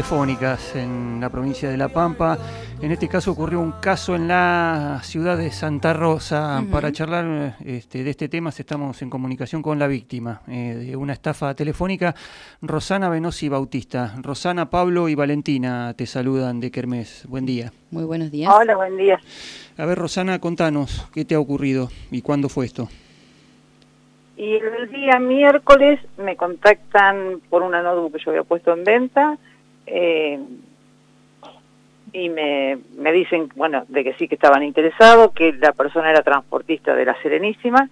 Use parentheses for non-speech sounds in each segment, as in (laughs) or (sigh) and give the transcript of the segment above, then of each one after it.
telefónicas en la provincia de La Pampa. En este caso ocurrió un caso en la ciudad de Santa Rosa. Para charlar este, de este tema estamos en comunicación con la víctima eh, de una estafa telefónica, Rosana Venosi Bautista. Rosana, Pablo y Valentina te saludan de Kermés. Buen día. Muy buenos días. Hola, buen día. A ver, Rosana, contanos, ¿qué te ha ocurrido y cuándo fue esto? Y el día miércoles me contactan por una notebook que yo había puesto en venta eh, y me, me dicen, bueno, de que sí que estaban interesados, que la persona era transportista de la Serenísima,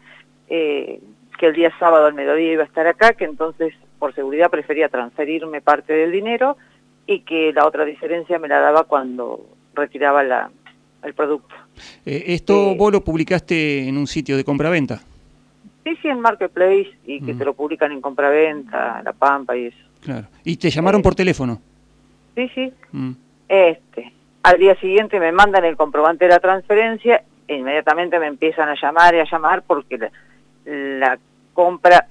eh, que el día sábado al mediodía iba a estar acá, que entonces por seguridad prefería transferirme parte del dinero y que la otra diferencia me la daba cuando retiraba la, el producto. Eh, ¿Esto vos lo publicaste en un sitio de compra-venta? Sí, sí, en Marketplace y que se lo publican en compraventa, La Pampa y eso. Claro. ¿Y te llamaron por teléfono? Sí, sí. Mm. Este, al día siguiente me mandan el comprobante de la transferencia e inmediatamente me empiezan a llamar y a llamar porque la, compra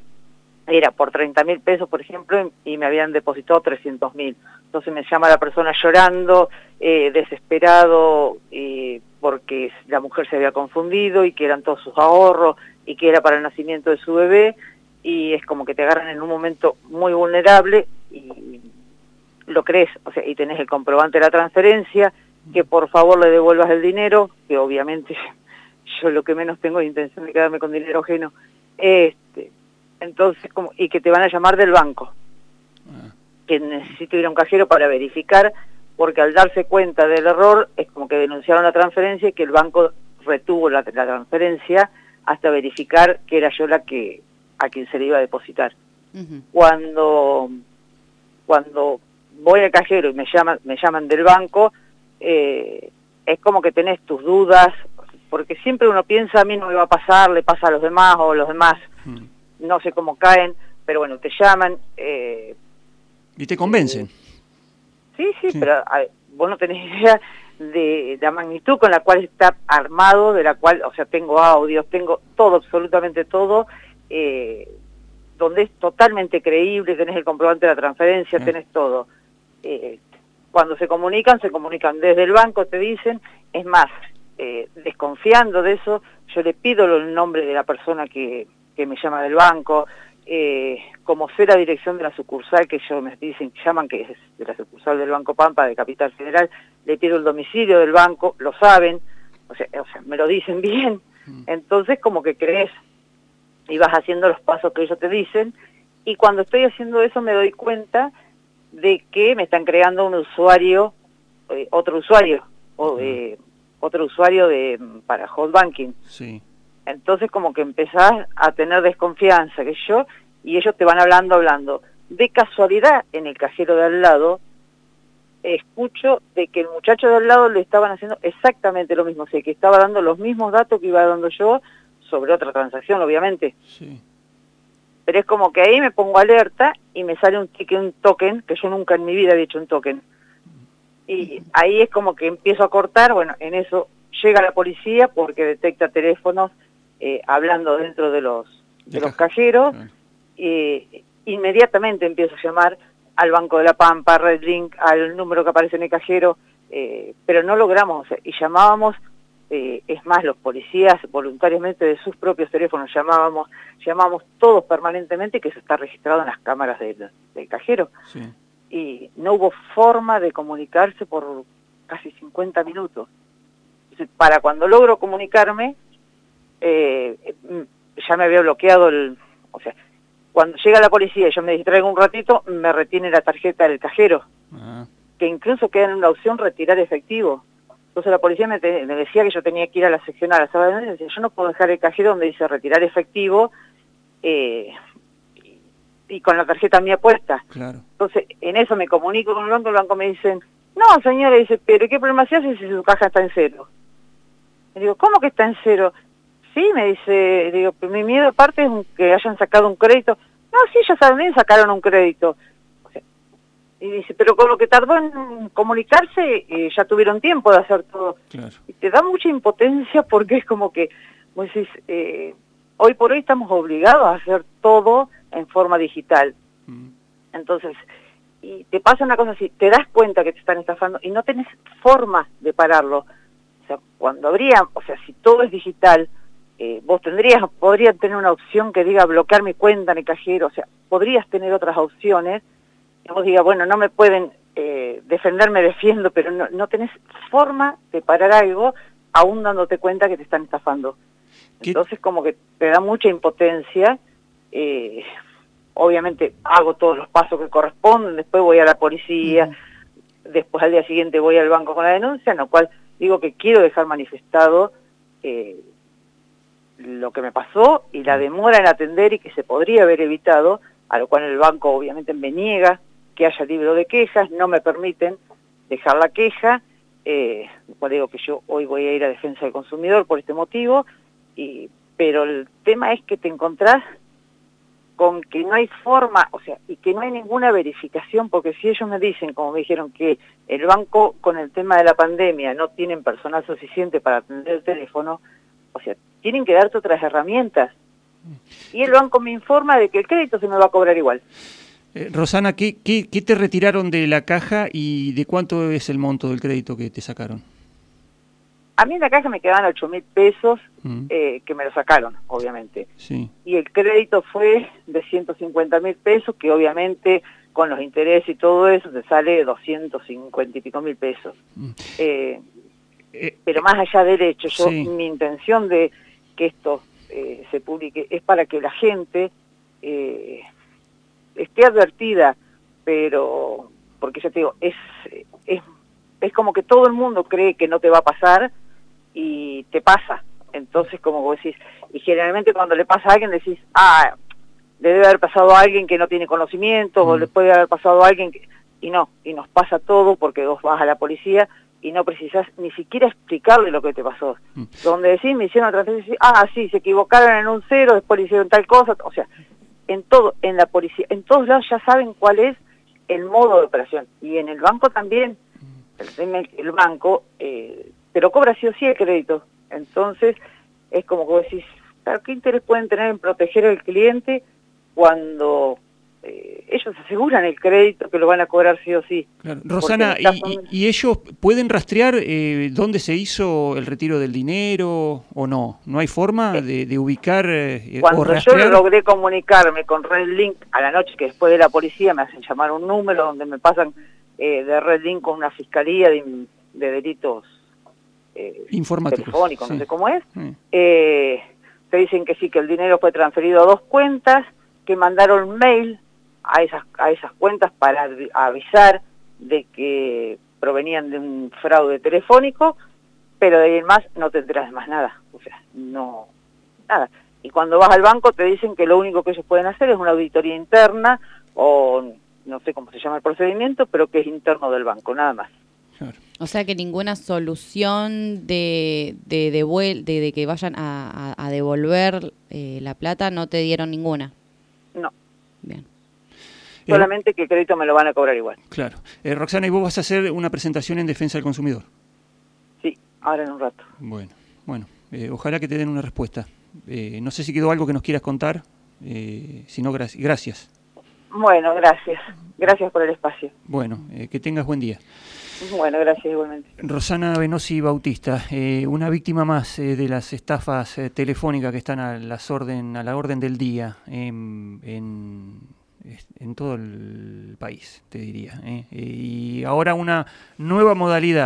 era por 30 mil pesos, por ejemplo, y me habían depositado 300 mil. Entonces me llama la persona llorando, eh, desesperado, eh, porque la mujer se había confundido y que eran todos sus ahorros y que era para el nacimiento de su bebé y es como que te agarran en un momento muy vulnerable y lo crees, o sea, y tenés el comprobante de la transferencia, que por favor le devuelvas el dinero, que obviamente (laughs) yo lo que menos tengo es intención de quedarme con dinero ajeno, este, entonces, como, y que te van a llamar del banco, ah. que necesito ir a un cajero para verificar, porque al darse cuenta del error es como que denunciaron la transferencia y que el banco retuvo la, la transferencia hasta verificar que era yo la que a quien se le iba a depositar. Cuando cuando voy al cajero y me llaman me llaman del banco eh, es como que tenés tus dudas porque siempre uno piensa a mí no me va a pasar le pasa a los demás o los demás no sé cómo caen pero bueno te llaman eh, y te convencen. sí, sí pero vos no tenés (laughs) idea de la magnitud con la cual está armado, de la cual, o sea, tengo audios, tengo todo, absolutamente todo, eh, donde es totalmente creíble, tenés el comprobante de la transferencia, tenés todo. Eh, cuando se comunican, se comunican desde el banco, te dicen, es más, eh, desconfiando de eso, yo le pido el nombre de la persona que, que me llama del banco, eh, como sé la dirección de la sucursal que ellos me dicen, llaman que es de la sucursal del Banco Pampa de Capital Federal, le pido el domicilio del banco, lo saben, o sea, o sea me lo dicen (laughs) bien, mm. entonces como que crees y vas haciendo los pasos que ellos te dicen, y cuando estoy haciendo eso me doy cuenta de que me están creando un usuario, eh, otro usuario, o, eh, otro usuario de para hot banking. Sí. Entonces como que empezás a tener desconfianza, que yo, y ellos te van hablando, hablando. De casualidad, en el cajero de al lado, escucho de que el muchacho de al lado le estaban haciendo exactamente lo mismo, o sea, que estaba dando los mismos datos que iba dando yo sobre otra transacción, obviamente. Sí. Pero es como que ahí me pongo alerta y me sale un ticket, un token, que yo nunca en mi vida había hecho un token. Y ahí es como que empiezo a cortar, bueno, en eso llega la policía porque detecta teléfonos eh, hablando dentro de los, de los cajeros, eh, inmediatamente empiezo a llamar al Banco de la Pampa, Red Link, al número que aparece en el cajero, eh, pero no logramos, y llamábamos, es más, los policías voluntariamente de sus propios teléfonos llamábamos, llamábamos todos permanentemente, que eso está registrado en las cámaras del, cajero, y no hubo forma de comunicarse por casi 50 minutos. Para cuando logro comunicarme, eh, ya me había bloqueado el... O sea, cuando llega la policía y yo me distraigo un ratito, me retiene la tarjeta del cajero, ah. que incluso queda en la opción retirar efectivo. Entonces la policía me, decía que yo tenía que ir a la sección a la sábado de decía, yo no puedo dejar el cajero donde dice retirar efectivo eh, y, con la tarjeta mía puesta. Claro. Entonces en eso me comunico con el banco, el banco me dice, no señora, dice, pero ¿qué problema se hace si su caja está en cero? Le digo, ¿cómo que está en cero? sí, me dice, digo, mi miedo aparte es que hayan sacado un crédito. No, sí, ya saben, sacaron un crédito. Y dice, pero con lo que tardó en comunicarse, eh, ya tuvieron tiempo de hacer todo. Y te da mucha impotencia porque es como que, vos decís, eh, hoy por hoy estamos obligados a hacer todo en forma digital. Mm. Entonces, y te pasa una cosa así, te das cuenta que te están estafando y no tenés forma de pararlo. O sea, cuando habría, o sea, si todo es digital, eh, vos tendrías, podrías tener una opción que diga bloquear mi cuenta en el cajero, o sea, podrías tener otras opciones, vos digas, bueno, no me pueden eh, defender, me defiendo, pero no, no tenés forma de parar algo aún dándote cuenta que te están estafando. Entonces como que te da mucha impotencia, eh, obviamente hago todos los pasos que corresponden, después voy a la policía, después al día siguiente voy al banco con la denuncia, en lo cual digo que quiero dejar manifestado eh, lo que me pasó y la demora en atender y que se podría haber evitado, a lo cual el banco obviamente me niega que haya libro de quejas, no me permiten dejar la queja, eh, cual digo que yo hoy voy a ir a defensa del consumidor por este motivo, y, pero el tema es que te encontrás con que no hay forma, o sea, y que no hay ninguna verificación, porque si ellos me dicen, como me dijeron, que el banco con el tema de la pandemia no tienen personal suficiente para atender el teléfono, o sea, tienen que darte otras herramientas. Y el banco me informa de que el crédito se me va a cobrar igual. Eh, Rosana, ¿qué, ¿qué, qué, te retiraron de la caja y de cuánto es el monto del crédito que te sacaron? A mí en la caja me quedaban 8 mil pesos mm. eh, que me lo sacaron, obviamente. Sí. Y el crédito fue de 150 mil pesos, que obviamente con los intereses y todo eso te sale 250 y pico mil pesos. Mm. Eh, eh, pero más allá del hecho, yo mi intención de que esto eh, se publique es para que la gente eh, esté advertida, pero porque ya te digo, es, es, es como que todo el mundo cree que no te va a pasar y te pasa. Entonces, como vos decís, y generalmente cuando le pasa a alguien decís, ah, le debe haber pasado a alguien que no tiene conocimiento, o mm. le puede haber pasado a alguien que... Y no, y nos pasa todo porque vos vas a la policía y no precisás ni siquiera explicarle lo que te pasó. Mm. Donde decís, me hicieron otra vez, ah, sí, se equivocaron en un cero, después le hicieron tal cosa, o sea, en todo, en la policía, en todos lados ya saben cuál es el modo de operación. Y en el banco también, el, banco eh, pero cobra sí o sí el crédito. Entonces, es como que decís, ¿qué interés pueden tener en proteger al cliente cuando eh, ellos aseguran el crédito que lo van a cobrar sí o sí? Rosana, y, ellos pueden rastrear eh, dónde se hizo el retiro del dinero o no? ¿No hay forma de, de ubicar eh, Cuando yo logré comunicarme con Red Link a la noche, que después de la policía me hacen llamar un número donde me pasan de Red Link con una fiscalía de, de delitos eh, Informático, telefónico, no sé cómo es, eh, te dicen que sí, que el dinero fue transferido a dos cuentas, que mandaron mail a esas, a esas cuentas para avisar de que provenían de un fraude telefónico, pero de ahí en más no te enteras de más nada, o sea, no, nada. Y cuando vas al banco te dicen que lo único que ellos pueden hacer es una auditoría interna o no sé cómo se llama el procedimiento, pero que es interno del banco, nada más. O sea que ninguna solución de, de, de, de que vayan a, a, devolver eh, la plata no te dieron ninguna. No. Bien. Solamente que el crédito me lo van a cobrar igual. Claro. Eh, Roxana, ¿y vos vas a hacer una presentación en defensa del consumidor? Sí, ahora en un rato. Bueno, bueno. Eh, ojalá que te den una respuesta. Eh, no sé si quedó algo que nos quieras contar. Eh, si no, gracias. Bueno, gracias. Gracias por el espacio. Bueno, que tengas buen día. Bueno, gracias igualmente. Rosana Venosi Bautista, eh, una víctima más eh, de las estafas eh, telefónicas que están a, las orden, a la orden del día en, en, en todo el país, te diría. y ahora una nueva modalidad.